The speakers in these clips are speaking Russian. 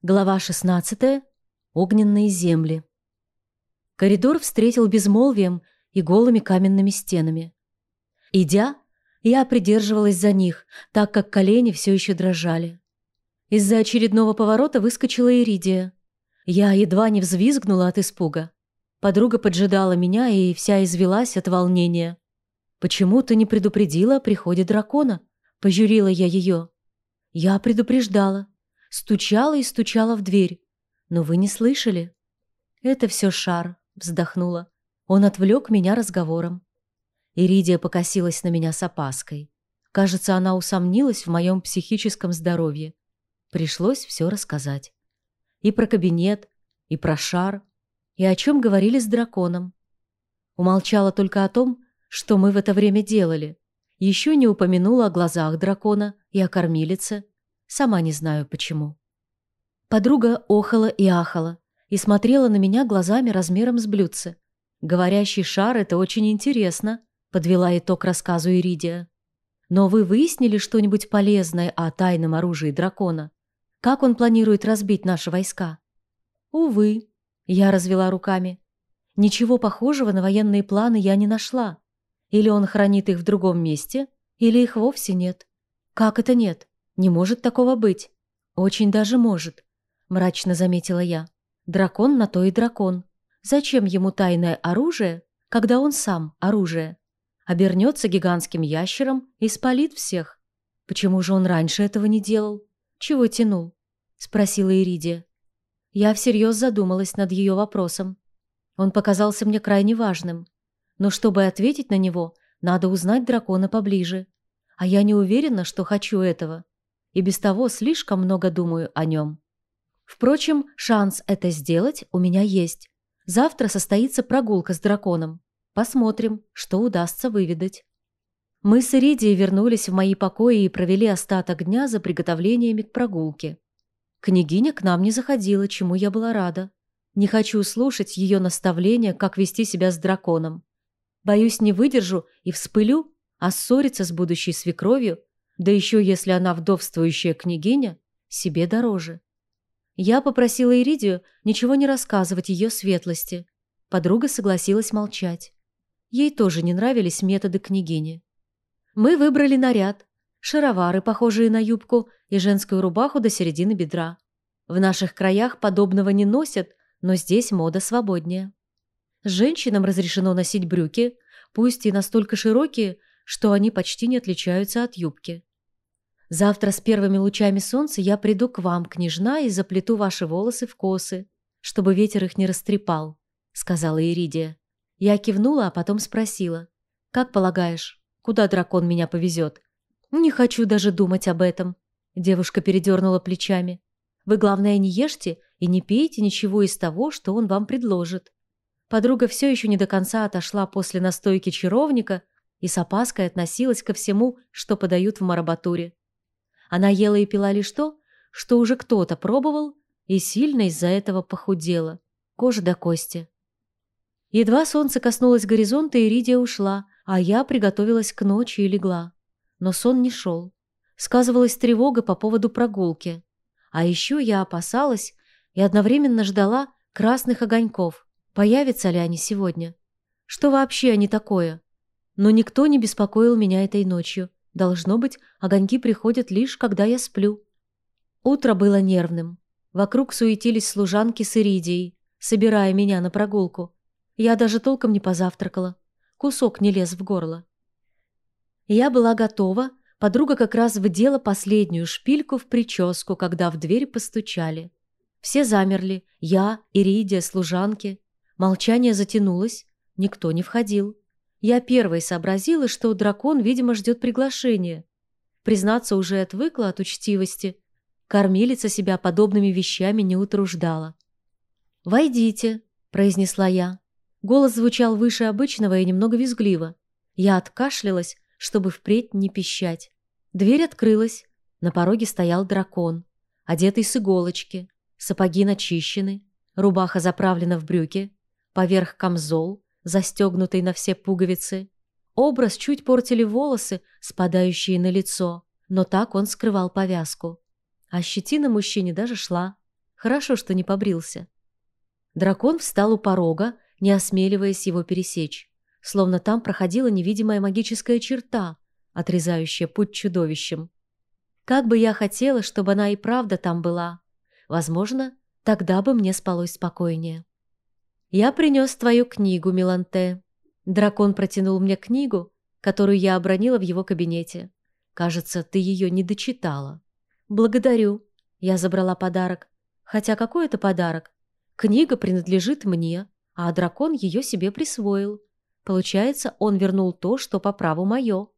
Глава 16. Огненные земли. Коридор встретил безмолвием и голыми каменными стенами. Идя, я придерживалась за них, так как колени все еще дрожали. Из-за очередного поворота выскочила Иридия. Я едва не взвизгнула от испуга. Подруга поджидала меня и вся извелась от волнения. «Почему ты не предупредила о приходе дракона?» – пожурила я ее. «Я предупреждала», Стучала и стучала в дверь. Но вы не слышали? Это все шар, вздохнула. Он отвлек меня разговором. Иридия покосилась на меня с опаской. Кажется, она усомнилась в моем психическом здоровье. Пришлось все рассказать. И про кабинет, и про шар, и о чем говорили с драконом. Умолчала только о том, что мы в это время делали. Еще не упомянула о глазах дракона и о кормилице, Сама не знаю, почему. Подруга охала и ахала и смотрела на меня глазами размером с блюдце. «Говорящий шар — это очень интересно», — подвела итог рассказу Иридия. «Но вы выяснили что-нибудь полезное о тайном оружии дракона? Как он планирует разбить наши войска?» «Увы», — я развела руками. «Ничего похожего на военные планы я не нашла. Или он хранит их в другом месте, или их вовсе нет. Как это нет? Не может такого быть. Очень даже может, мрачно заметила я. Дракон на то и дракон. Зачем ему тайное оружие, когда он сам оружие? Обернется гигантским ящером и спалит всех. Почему же он раньше этого не делал? Чего тянул? Спросила Иридия. Я всерьез задумалась над ее вопросом. Он показался мне крайне важным. Но чтобы ответить на него, надо узнать дракона поближе. А я не уверена, что хочу этого и без того слишком много думаю о нем. Впрочем, шанс это сделать у меня есть. Завтра состоится прогулка с драконом. Посмотрим, что удастся выведать. Мы с Иридией вернулись в мои покои и провели остаток дня за приготовлениями к прогулке. Княгиня к нам не заходила, чему я была рада. Не хочу слушать ее наставления, как вести себя с драконом. Боюсь, не выдержу и вспылю, а ссориться с будущей свекровью да еще если она вдовствующая княгиня, себе дороже. Я попросила Иридию ничего не рассказывать ее светлости. Подруга согласилась молчать. Ей тоже не нравились методы княгини. Мы выбрали наряд. Шаровары, похожие на юбку, и женскую рубаху до середины бедра. В наших краях подобного не носят, но здесь мода свободнее. Женщинам разрешено носить брюки, пусть и настолько широкие, что они почти не отличаются от юбки. Завтра с первыми лучами солнца я приду к вам, княжна, и заплету ваши волосы в косы, чтобы ветер их не растрепал», — сказала Иридия. Я кивнула, а потом спросила. «Как полагаешь, куда дракон меня повезет?» «Не хочу даже думать об этом», — девушка передернула плечами. «Вы, главное, не ешьте и не пейте ничего из того, что он вам предложит». Подруга все еще не до конца отошла после настойки чаровника и с опаской относилась ко всему, что подают в марабатуре. Она ела и пила лишь то, что уже кто-то пробовал и сильно из-за этого похудела. Кожа до кости. Едва солнце коснулось горизонта, Иридия ушла, а я приготовилась к ночи и легла. Но сон не шел. Сказывалась тревога по поводу прогулки. А еще я опасалась и одновременно ждала красных огоньков. Появятся ли они сегодня? Что вообще они такое? Но никто не беспокоил меня этой ночью. Должно быть, огоньки приходят лишь, когда я сплю. Утро было нервным. Вокруг суетились служанки с Иридией, собирая меня на прогулку. Я даже толком не позавтракала. Кусок не лез в горло. Я была готова, подруга как раз вдела последнюю шпильку в прическу, когда в дверь постучали. Все замерли, я, Иридия, служанки. Молчание затянулось, никто не входил. Я первой сообразила, что дракон, видимо, ждет приглашения. Признаться, уже отвыкла от учтивости. Кормилица себя подобными вещами не утруждала. «Войдите», — произнесла я. Голос звучал выше обычного и немного визгливо. Я откашлялась, чтобы впредь не пищать. Дверь открылась. На пороге стоял дракон, одетый с иголочки, сапоги начищены, рубаха заправлена в брюки, поверх камзол, застегнутый на все пуговицы. Образ чуть портили волосы, спадающие на лицо, но так он скрывал повязку. А щетина мужчине даже шла. Хорошо, что не побрился. Дракон встал у порога, не осмеливаясь его пересечь, словно там проходила невидимая магическая черта, отрезающая путь чудовищем. Как бы я хотела, чтобы она и правда там была. Возможно, тогда бы мне спалось спокойнее. «Я принес твою книгу, Миланте». Дракон протянул мне книгу, которую я обронила в его кабинете. «Кажется, ты ее не дочитала». «Благодарю». Я забрала подарок. Хотя какой это подарок? Книга принадлежит мне, а дракон ее себе присвоил. Получается, он вернул то, что по праву мое.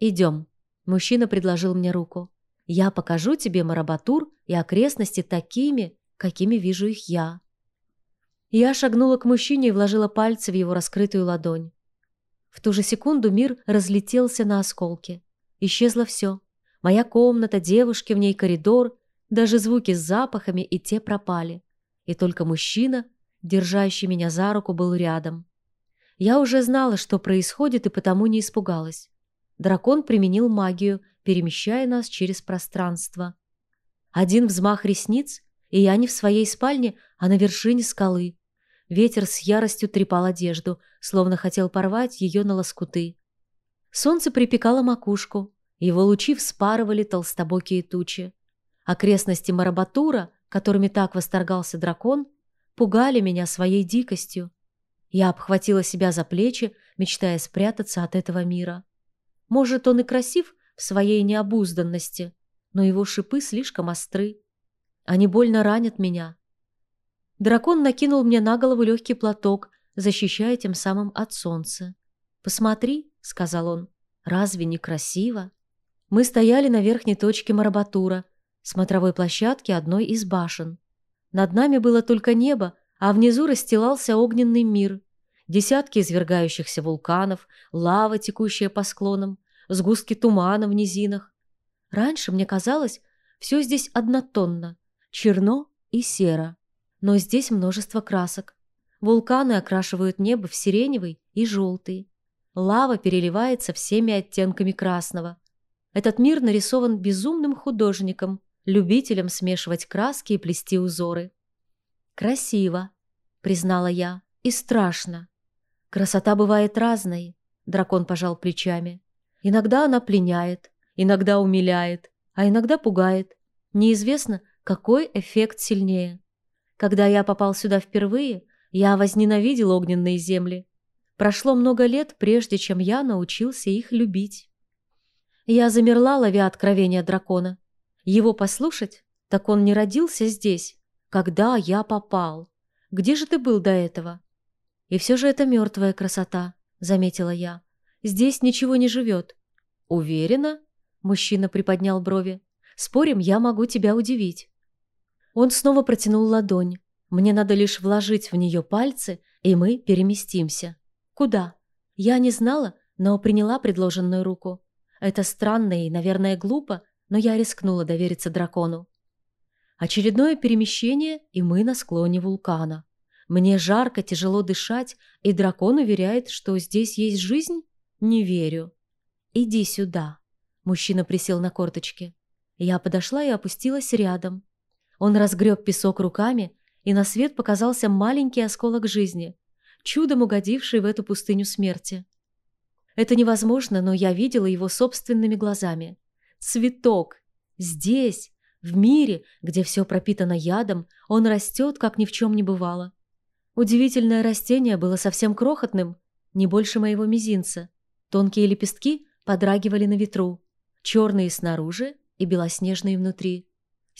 «Идем». Мужчина предложил мне руку. «Я покажу тебе Марабатур и окрестности такими, какими вижу их я». Я шагнула к мужчине и вложила пальцы в его раскрытую ладонь. В ту же секунду мир разлетелся на осколки. Исчезло все. Моя комната, девушки в ней, коридор, даже звуки с запахами и те пропали. И только мужчина, держащий меня за руку, был рядом. Я уже знала, что происходит, и потому не испугалась. Дракон применил магию, перемещая нас через пространство. Один взмах ресниц, и я не в своей спальне, а на вершине скалы. Ветер с яростью трепал одежду, словно хотел порвать ее на лоскуты. Солнце припекало макушку, его лучи вспарывали толстобокие тучи. Окрестности Марабатура, которыми так восторгался дракон, пугали меня своей дикостью. Я обхватила себя за плечи, мечтая спрятаться от этого мира. Может, он и красив в своей необузданности, но его шипы слишком остры. Они больно ранят меня. Дракон накинул мне на голову легкий платок, защищая тем самым от солнца. «Посмотри», — сказал он, — «разве не красиво?» Мы стояли на верхней точке Марабатура, смотровой площадке одной из башен. Над нами было только небо, а внизу расстилался огненный мир. Десятки извергающихся вулканов, лава, текущая по склонам, сгустки тумана в низинах. Раньше мне казалось, все здесь однотонно, черно и серо. Но здесь множество красок. Вулканы окрашивают небо в сиреневый и желтый. Лава переливается всеми оттенками красного. Этот мир нарисован безумным художником, любителем смешивать краски и плести узоры. «Красиво», — признала я, — «и страшно. Красота бывает разной», — дракон пожал плечами. «Иногда она пленяет, иногда умиляет, а иногда пугает. Неизвестно, какой эффект сильнее. Когда я попал сюда впервые, я возненавидел огненные земли. Прошло много лет, прежде чем я научился их любить. Я замерла, ловя откровение дракона. Его послушать? Так он не родился здесь. Когда я попал? Где же ты был до этого? И все же это мертвая красота, заметила я. Здесь ничего не живет. Уверена? Мужчина приподнял брови. Спорим, я могу тебя удивить. Он снова протянул ладонь. Мне надо лишь вложить в нее пальцы, и мы переместимся. Куда? Я не знала, но приняла предложенную руку. Это странно и, наверное, глупо, но я рискнула довериться дракону. Очередное перемещение, и мы на склоне вулкана. Мне жарко, тяжело дышать, и дракон уверяет, что здесь есть жизнь? Не верю. «Иди сюда». Мужчина присел на корточки. Я подошла и опустилась рядом. Он разгреб песок руками, и на свет показался маленький осколок жизни, чудом угодивший в эту пустыню смерти. Это невозможно, но я видела его собственными глазами цветок. Здесь, в мире, где все пропитано ядом, он растет, как ни в чем не бывало. Удивительное растение было совсем крохотным, не больше моего мизинца. Тонкие лепестки подрагивали на ветру, черные снаружи и белоснежные внутри.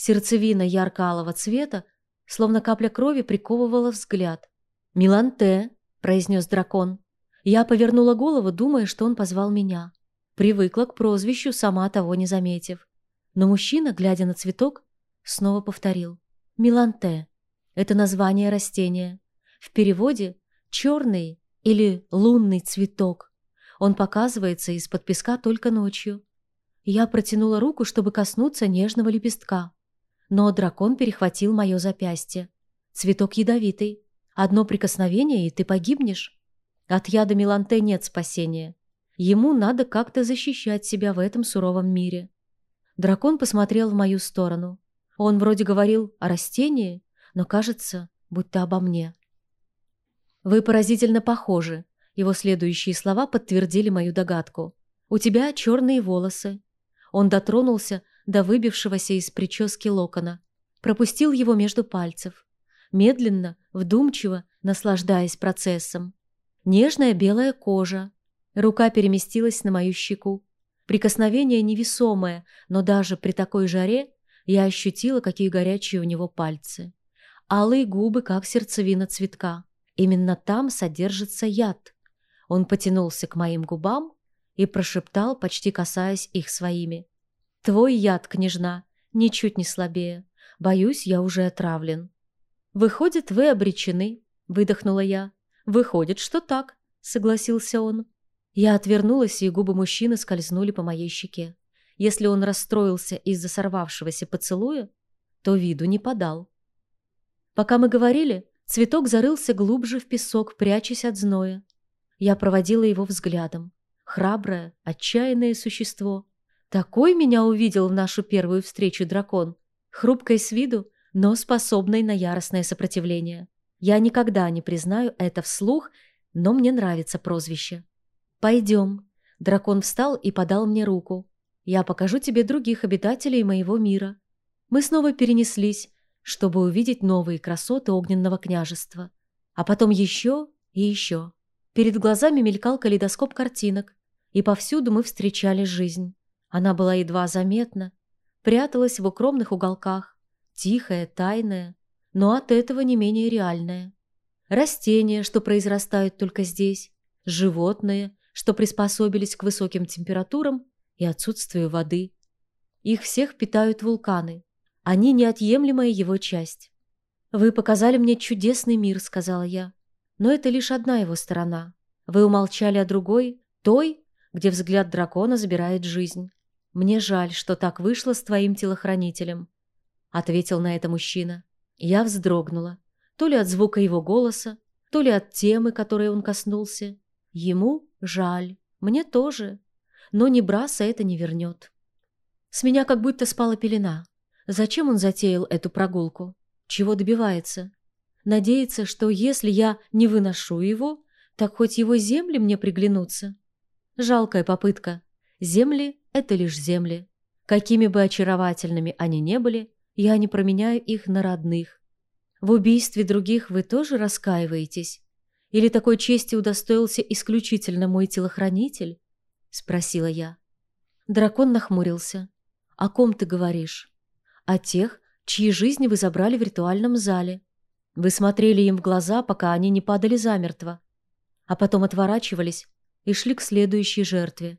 Сердцевина ярко-алого цвета, словно капля крови, приковывала взгляд. «Миланте», — произнес дракон. Я повернула голову, думая, что он позвал меня. Привыкла к прозвищу, сама того не заметив. Но мужчина, глядя на цветок, снова повторил. «Миланте» — это название растения. В переводе «черный» или «лунный цветок». Он показывается из-под песка только ночью. Я протянула руку, чтобы коснуться нежного лепестка. Но дракон перехватил мое запястье. Цветок ядовитый. Одно прикосновение, и ты погибнешь. От яда Миланте нет спасения. Ему надо как-то защищать себя в этом суровом мире. Дракон посмотрел в мою сторону. Он вроде говорил о растении, но кажется, будто обо мне. «Вы поразительно похожи», — его следующие слова подтвердили мою догадку. «У тебя черные волосы». Он дотронулся до выбившегося из прически локона, пропустил его между пальцев, медленно, вдумчиво, наслаждаясь процессом. Нежная белая кожа. Рука переместилась на мою щеку. Прикосновение невесомое, но даже при такой жаре я ощутила, какие горячие у него пальцы. Алые губы, как сердцевина цветка. Именно там содержится яд. Он потянулся к моим губам и прошептал, почти касаясь их своими. «Твой яд, княжна, ничуть не слабее. Боюсь, я уже отравлен». «Выходит, вы обречены», — выдохнула я. «Выходит, что так», — согласился он. Я отвернулась, и губы мужчины скользнули по моей щеке. Если он расстроился из-за сорвавшегося поцелуя, то виду не подал. Пока мы говорили, цветок зарылся глубже в песок, прячась от зноя. Я проводила его взглядом. Храброе, отчаянное существо. Такой меня увидел в нашу первую встречу дракон. Хрупкой с виду, но способной на яростное сопротивление. Я никогда не признаю это вслух, но мне нравится прозвище. «Пойдем». Дракон встал и подал мне руку. «Я покажу тебе других обитателей моего мира». Мы снова перенеслись, чтобы увидеть новые красоты огненного княжества. А потом еще и еще. Перед глазами мелькал калейдоскоп картинок, и повсюду мы встречали жизнь. Она была едва заметна, пряталась в укромных уголках, тихая, тайная, но от этого не менее реальная. Растения, что произрастают только здесь, животные, что приспособились к высоким температурам и отсутствию воды. Их всех питают вулканы. Они неотъемлемая его часть. «Вы показали мне чудесный мир», — сказала я. «Но это лишь одна его сторона. Вы умолчали о другой, той, где взгляд дракона забирает жизнь. Мне жаль, что так вышло с твоим телохранителем. — ответил на это мужчина. Я вздрогнула. То ли от звука его голоса, то ли от темы, которой он коснулся. Ему жаль, мне тоже. Но ни Браса это не вернет. С меня как будто спала пелена. Зачем он затеял эту прогулку? Чего добивается? Надеется, что если я не выношу его, так хоть его земли мне приглянутся. Жалкая попытка. Земли — это лишь земли. Какими бы очаровательными они не были, я не променяю их на родных. В убийстве других вы тоже раскаиваетесь? Или такой чести удостоился исключительно мой телохранитель?» — спросила я. Дракон нахмурился. «О ком ты говоришь?» «О тех, чьи жизни вы забрали в ритуальном зале. Вы смотрели им в глаза, пока они не падали замертво, а потом отворачивались и шли к следующей жертве.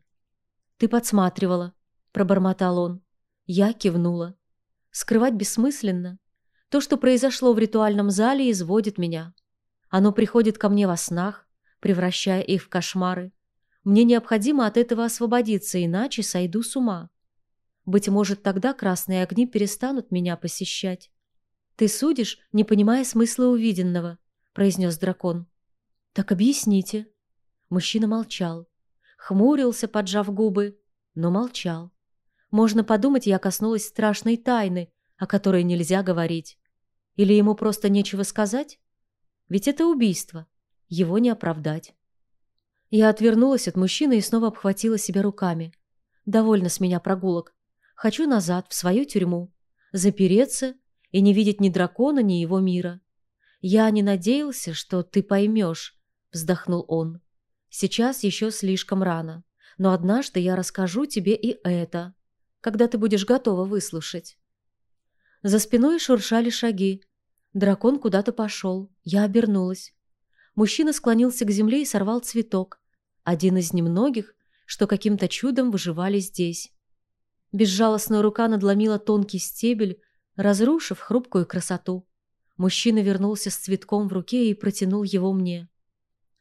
«Ты подсматривала», — пробормотал он. Я кивнула. Скрывать бессмысленно. То, что произошло в ритуальном зале, изводит меня. Оно приходит ко мне во снах, превращая их в кошмары. Мне необходимо от этого освободиться, иначе сойду с ума. Быть может, тогда красные огни перестанут меня посещать. «Ты судишь, не понимая смысла увиденного», — произнес дракон. «Так объясните». Мужчина молчал. Хмурился, поджав губы, но молчал. Можно подумать, я коснулась страшной тайны, о которой нельзя говорить. Или ему просто нечего сказать? Ведь это убийство. Его не оправдать. Я отвернулась от мужчины и снова обхватила себя руками. Довольно с меня прогулок. Хочу назад, в свою тюрьму. Запереться и не видеть ни дракона, ни его мира. Я не надеялся, что ты поймешь, вздохнул он. Сейчас еще слишком рано. Но однажды я расскажу тебе и это когда ты будешь готова выслушать. За спиной шуршали шаги. Дракон куда-то пошел. Я обернулась. Мужчина склонился к земле и сорвал цветок. Один из немногих, что каким-то чудом выживали здесь. Безжалостная рука надломила тонкий стебель, разрушив хрупкую красоту. Мужчина вернулся с цветком в руке и протянул его мне.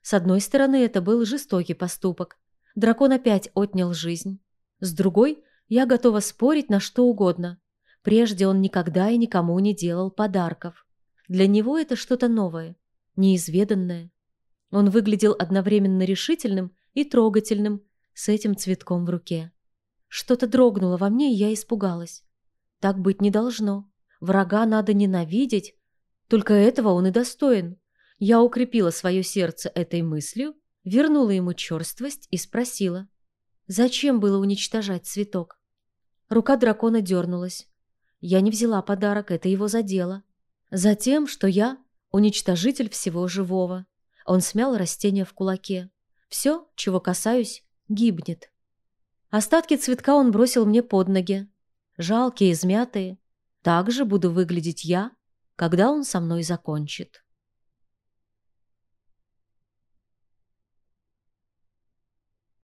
С одной стороны, это был жестокий поступок. Дракон опять отнял жизнь. С другой, я готова спорить на что угодно. Прежде он никогда и никому не делал подарков. Для него это что-то новое, неизведанное. Он выглядел одновременно решительным и трогательным с этим цветком в руке. Что-то дрогнуло во мне, и я испугалась. Так быть не должно. врага надо ненавидеть, только этого он и достоин. Я укрепила свое сердце этой мыслью, вернула ему черствость и спросила, зачем было уничтожать цветок? Рука дракона дернулась. Я не взяла подарок, это его задело. Затем, что я уничтожитель всего живого. Он смял растение в кулаке. Все, чего касаюсь, гибнет. Остатки цветка он бросил мне под ноги. Жалкие, измятые. Так же буду выглядеть я, когда он со мной закончит.